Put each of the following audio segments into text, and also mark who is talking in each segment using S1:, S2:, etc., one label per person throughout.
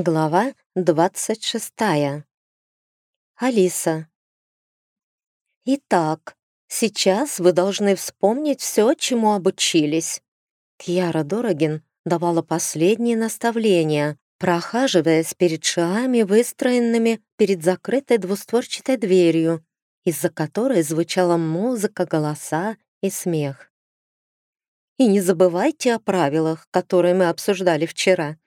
S1: Глава 26. Алиса. Итак, сейчас вы должны вспомнить все, чему обучились. Кьяра Дорогин давала последние наставления, прохаживаясь перед шиами, выстроенными перед закрытой двустворчатой дверью, из-за которой звучала музыка, голоса и смех. И не забывайте о правилах, которые мы обсуждали вчера.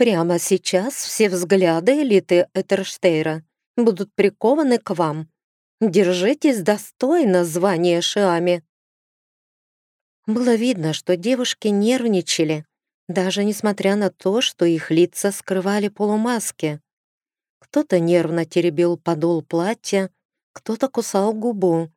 S1: Прямо сейчас все взгляды элиты Этерштейра будут прикованы к вам. Держитесь достойно звания Шиами. Было видно, что девушки нервничали, даже несмотря на то, что их лица скрывали полумаски. Кто-то нервно теребил подол платья, кто-то кусал губу.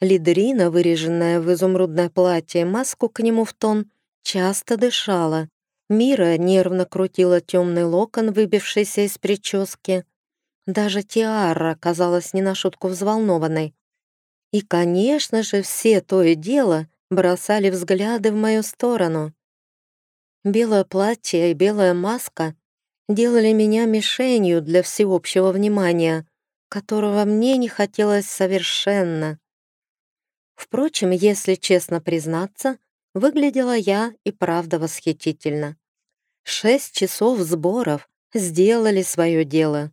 S1: Лидрина, выреженная в изумрудное платье, маску к нему в тон, часто дышала. Мира нервно крутила темный локон, выбившийся из прически. Даже Тиара казалась не на шутку взволнованной. И, конечно же, все то и дело бросали взгляды в мою сторону. Белое платье и белая маска делали меня мишенью для всеобщего внимания, которого мне не хотелось совершенно. Впрочем, если честно признаться, Выглядела я и правда восхитительно. Шесть часов сборов сделали свое дело.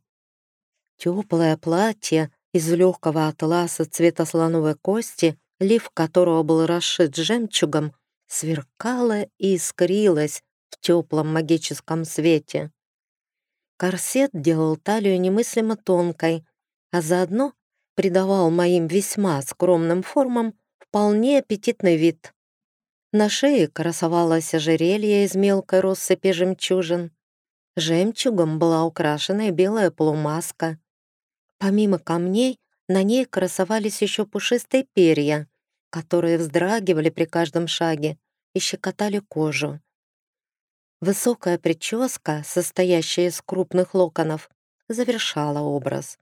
S1: Теплое платье из легкого атласа цвета слоновой кости, лиф которого был расшит жемчугом, сверкало и искрилось в теплом магическом свете. Корсет делал талию немыслимо тонкой, а заодно придавал моим весьма скромным формам вполне аппетитный вид. На шее красовалось ожерелье из мелкой россыпи жемчужин. Жемчугом была украшена белая полумаска. Помимо камней, на ней красовались еще пушистые перья, которые вздрагивали при каждом шаге и щекотали кожу. Высокая прическа, состоящая из крупных локонов, завершала образ.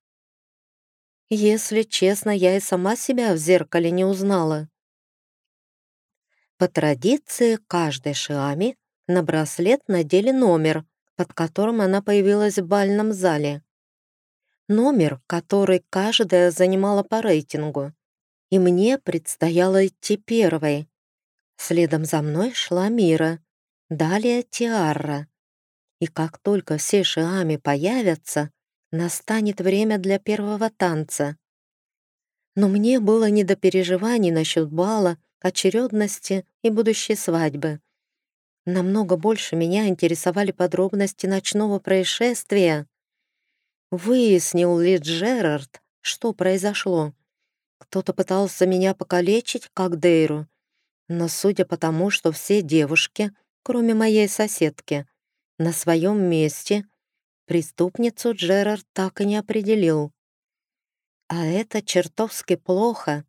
S1: Если честно, я и сама себя в зеркале не узнала. По традиции каждой шиами на браслет надели номер, под которым она появилась в бальном зале. Номер, который каждая занимала по рейтингу. И мне предстояло идти первой. Следом за мной шла Мира, далее Тиарра. И как только все шиами появятся, настанет время для первого танца. Но мне было не до переживаний насчет бала очередности и будущей свадьбы. Намного больше меня интересовали подробности ночного происшествия. Выяснил ли Джерард, что произошло? Кто-то пытался меня покалечить, как Дейру. Но судя по тому, что все девушки, кроме моей соседки, на своем месте, преступницу Джерард так и не определил. А это чертовски плохо.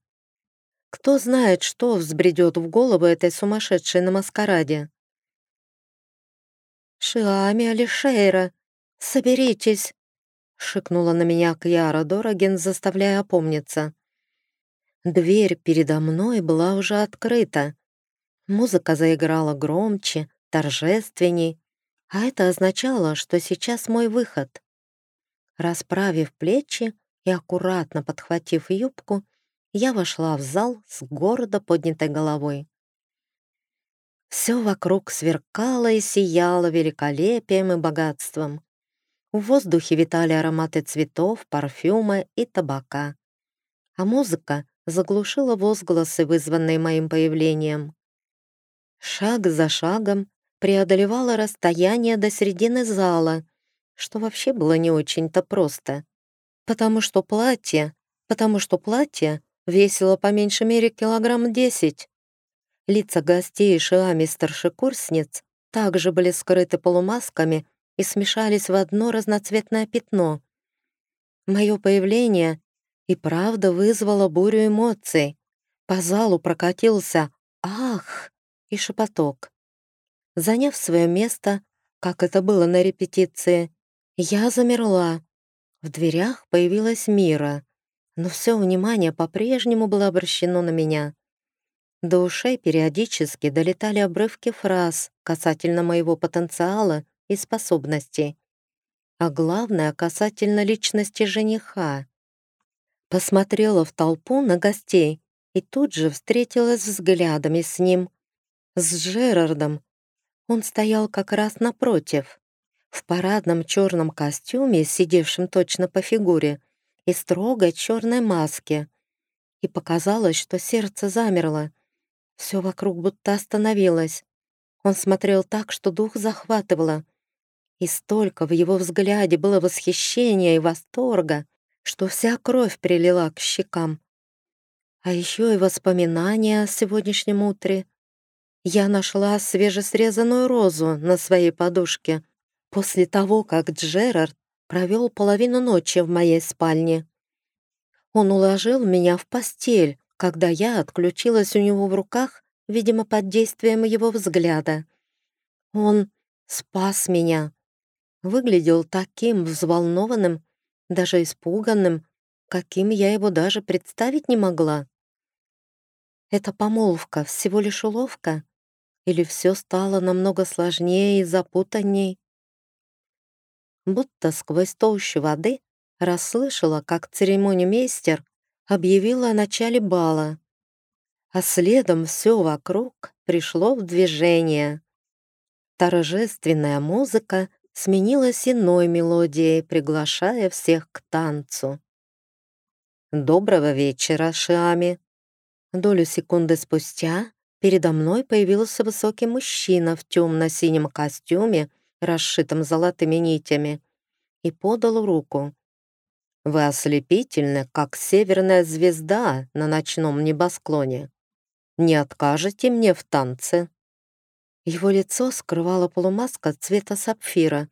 S1: Кто знает, что взбредет в голову этой сумасшедшей на маскараде? «Шиами Алишейра, соберитесь!» — шикнула на меня Кьяра Дорогин, заставляя опомниться. Дверь передо мной была уже открыта. Музыка заиграла громче, торжественней, а это означало, что сейчас мой выход. Расправив плечи и аккуратно подхватив юбку, я вошла в зал с гордо поднятой головой. Все вокруг сверкало и сияло великолепием и богатством. В воздухе витали ароматы цветов, парфюма и табака. А музыка заглушила возгласы, вызванные моим появлением. Шаг за шагом преодолевала расстояние до середины зала, что вообще было не очень-то просто. Потому что платье, потому что платье весила по меньшей мере килограмм десять. Лица гостей и шиами старшекурсниц также были скрыты полумасками и смешались в одно разноцветное пятно. Мое появление и правда вызвало бурю эмоций. По залу прокатился «Ах!» и шепоток. Заняв свое место, как это было на репетиции, я замерла. В дверях появилась Мира но все внимание по-прежнему было обращено на меня. До ушей периодически долетали обрывки фраз касательно моего потенциала и способностей, а главное касательно личности жениха. Посмотрела в толпу на гостей и тут же встретилась взглядами с ним, с Джерардом. Он стоял как раз напротив, в парадном черном костюме, сидевшем точно по фигуре, и строгой черной маске. И показалось, что сердце замерло. Все вокруг будто остановилось. Он смотрел так, что дух захватывало. И столько в его взгляде было восхищения и восторга, что вся кровь прилила к щекам. А еще и воспоминания о сегодняшнем утре. Я нашла свежесрезанную розу на своей подушке после того, как Джерард провел половину ночи в моей спальне. Он уложил меня в постель, когда я отключилась у него в руках, видимо, под действием его взгляда. Он спас меня. Выглядел таким взволнованным, даже испуганным, каким я его даже представить не могла. Эта помолвка всего лишь уловка? Или все стало намного сложнее и запутанней? Будто сквозь толщу воды расслышала, как церемонимейстер объявила о начале бала, а следом все вокруг пришло в движение. Торжественная музыка сменилась иной мелодией, приглашая всех к танцу. «Доброго вечера, Шиами!» Долю секунды спустя передо мной появился высокий мужчина в темно-синем костюме, расшитом золотыми нитями, и подал руку. «Вы ослепительны, как северная звезда на ночном небосклоне. Не откажете мне в танце?» Его лицо скрывала полумаска цвета сапфира,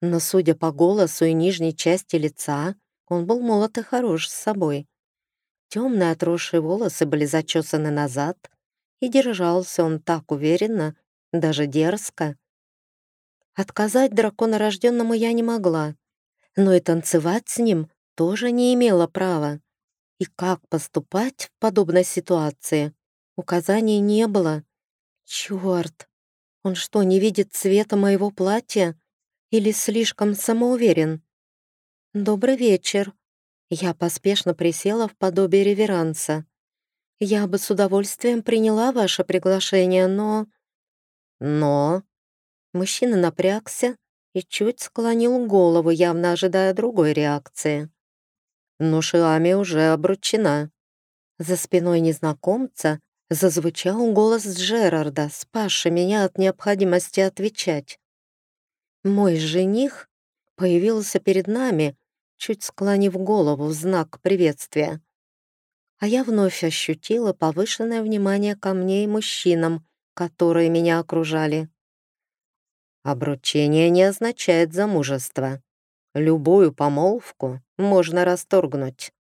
S1: но, судя по голосу и нижней части лица, он был молод и хорош с собой. Темные отросшие волосы были зачесаны назад, и держался он так уверенно, даже дерзко. Отказать драконорожденному я не могла, но и танцевать с ним тоже не имела права. И как поступать в подобной ситуации? Указаний не было. Черт! Он что, не видит цвета моего платья? Или слишком самоуверен? Добрый вечер. Я поспешно присела в подобие реверанса. Я бы с удовольствием приняла ваше приглашение, но... Но... Мужчина напрягся и чуть склонил голову, явно ожидая другой реакции. Но Шиами уже обручена. За спиной незнакомца зазвучал голос Джерарда, спасший меня от необходимости отвечать. Мой жених появился перед нами, чуть склонив голову в знак приветствия. А я вновь ощутила повышенное внимание ко мне и мужчинам, которые меня окружали. Обручение не означает замужество. Любую помолвку можно расторгнуть.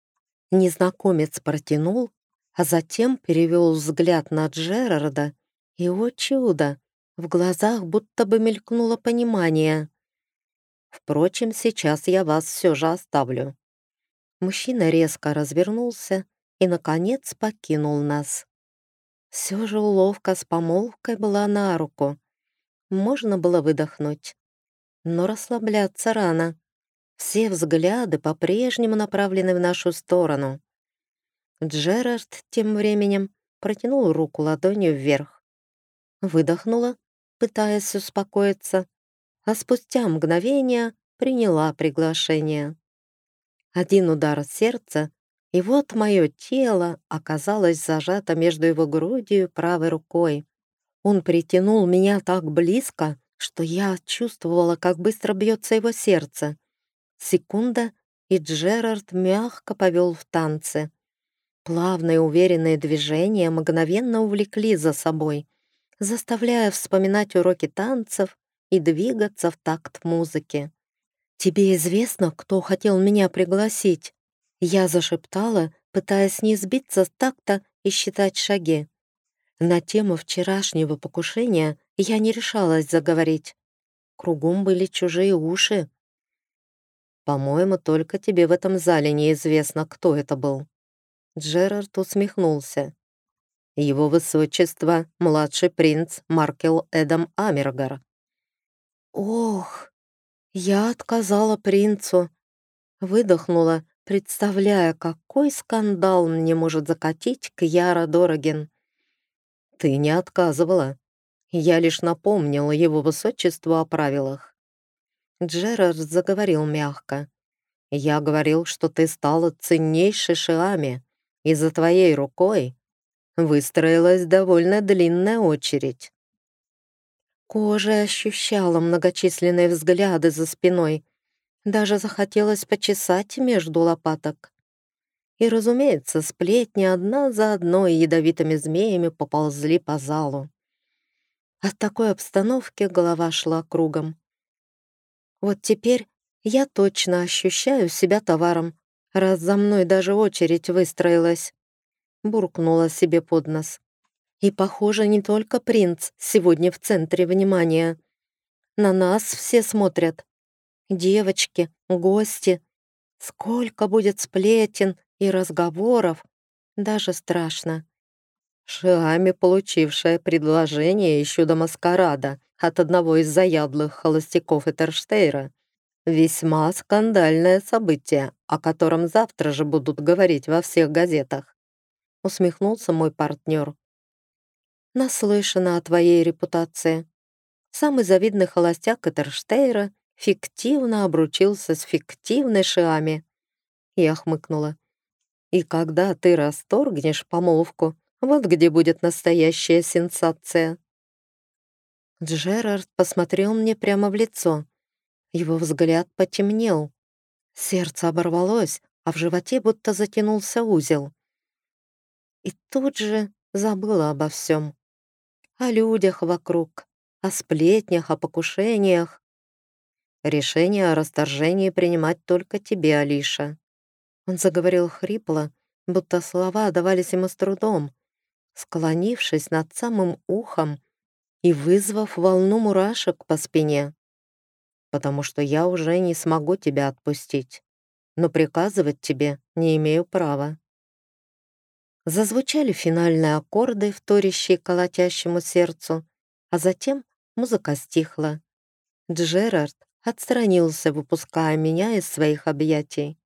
S1: Незнакомец протянул а затем перевел взгляд на Джерарда, и, о чудо, в глазах будто бы мелькнуло понимание. «Впрочем, сейчас я вас все же оставлю». Мужчина резко развернулся и, наконец, покинул нас. Все же уловка с помолвкой была на руку. Можно было выдохнуть. Но расслабляться рано. Все взгляды по-прежнему направлены в нашу сторону. Джерард тем временем протянул руку ладонью вверх. Выдохнула, пытаясь успокоиться, а спустя мгновение приняла приглашение. Один удар сердца, и вот мое тело оказалось зажато между его грудью и правой рукой. Он притянул меня так близко, что я чувствовала, как быстро бьется его сердце. Секунда, и Джерард мягко повел в танце. Плавные уверенные движения мгновенно увлекли за собой, заставляя вспоминать уроки танцев и двигаться в такт музыки. «Тебе известно, кто хотел меня пригласить?» Я зашептала, пытаясь не сбиться с такта и считать шаги. На тему вчерашнего покушения я не решалась заговорить. Кругом были чужие уши. «По-моему, только тебе в этом зале неизвестно, кто это был», Джерард усмехнулся. «Его высочество, младший принц Маркел Эдам Амергар». «Ох!» Я отказала принцу. Выдохнула, представляя, какой скандал мне может закатить Кьяра Дороген. «Ты не отказывала. Я лишь напомнила его высочеству о правилах». Джерард заговорил мягко. «Я говорил, что ты стала ценнейшей Шиами, и за твоей рукой выстроилась довольно длинная очередь». Кожа ощущала многочисленные взгляды за спиной. Даже захотелось почесать между лопаток. И, разумеется, сплетни одна за одной ядовитыми змеями поползли по залу. От такой обстановки голова шла кругом. Вот теперь я точно ощущаю себя товаром, раз за мной даже очередь выстроилась. Буркнула себе под нос. И, похоже, не только принц сегодня в центре внимания. На нас все смотрят. Девочки, гости. Сколько будет сплетен и разговоров. Даже страшно. Шиами, получившая предложение еще до маскарада от одного из заядлых холостяков Этерштейра, весьма скандальное событие, о котором завтра же будут говорить во всех газетах. Усмехнулся мой партнер. Наслышана о твоей репутации. Самый завидный холостяк Этерштейра фиктивно обручился с фиктивной Шиами. Я хмыкнула. И когда ты расторгнешь помолвку, вот где будет настоящая сенсация. Джерард посмотрел мне прямо в лицо. Его взгляд потемнел. Сердце оборвалось, а в животе будто затянулся узел. И тут же забыла обо всем. О людях вокруг, о сплетнях, о покушениях. Решение о расторжении принимать только тебе, Алиша. Он заговорил хрипло, будто слова давались ему с трудом, склонившись над самым ухом и вызвав волну мурашек по спине. «Потому что я уже не смогу тебя отпустить, но приказывать тебе не имею права». Зазвучали финальные аккорды, вторящие колотящему сердцу, а затем музыка стихла. Джерард отстранился, выпуская меня из своих объятий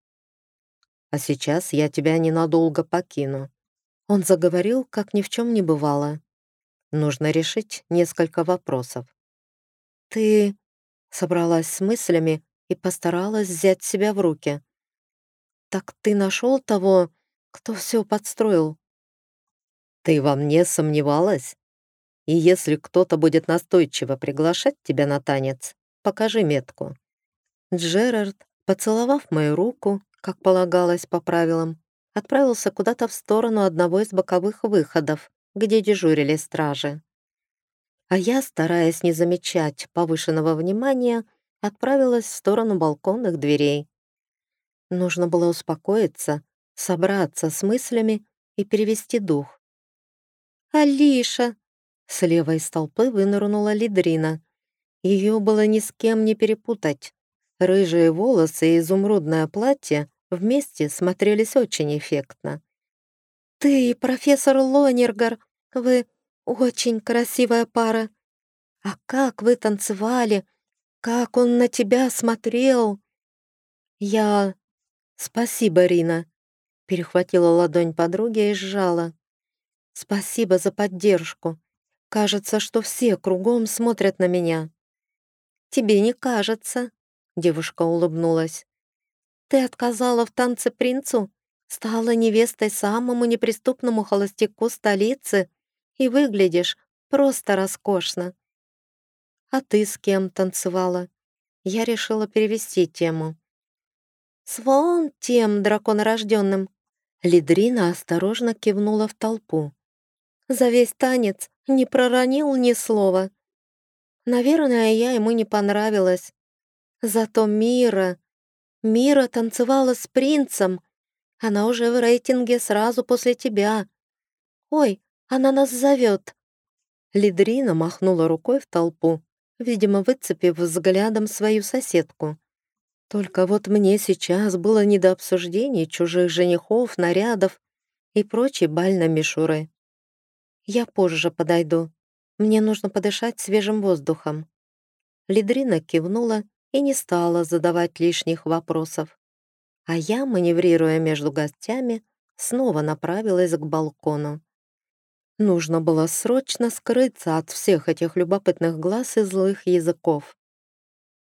S1: а сейчас я тебя ненадолго покину». Он заговорил, как ни в чем не бывало. Нужно решить несколько вопросов. «Ты...» — собралась с мыслями и постаралась взять себя в руки. «Так ты нашел того, кто все подстроил?» «Ты во мне сомневалась? И если кто-то будет настойчиво приглашать тебя на танец, покажи метку». Джерард, поцеловав мою руку, как полагалось по правилам, отправился куда-то в сторону одного из боковых выходов, где дежурили стражи. А я, стараясь не замечать повышенного внимания, отправилась в сторону балконных дверей. Нужно было успокоиться, собраться с мыслями и перевести дух. «Алиша!» Слева из толпы вынырнула Лидрина. Ее было ни с кем не перепутать. Рыжие волосы и изумрудное платье вместе смотрелись очень эффектно. «Ты и профессор Лонергар, вы очень красивая пара. А как вы танцевали, как он на тебя смотрел!» «Я... Спасибо, Рина!» Перехватила ладонь подруги и сжала. «Спасибо за поддержку. Кажется, что все кругом смотрят на меня». «Тебе не кажется», — девушка улыбнулась. Ты отказала в танце принцу, стала невестой самому неприступному холостяку столицы и выглядишь просто роскошно. А ты с кем танцевала? Я решила перевести тему. С вон тем драконорожденным. Лидрина осторожно кивнула в толпу. За весь танец не проронил ни слова. Наверное, я ему не понравилась. Зато Мира Мира танцевала с принцем. Она уже в рейтинге сразу после тебя. Ой, она нас зовет. Лидрина махнула рукой в толпу, видимо, выцепив взглядом свою соседку. Только вот мне сейчас было не до обсуждений чужих женихов, нарядов и прочей бальной мишуры. Я позже подойду. Мне нужно подышать свежим воздухом. Лидрина кивнула и не стала задавать лишних вопросов. А я, маневрируя между гостями, снова направилась к балкону. Нужно было срочно скрыться от всех этих любопытных глаз и злых языков.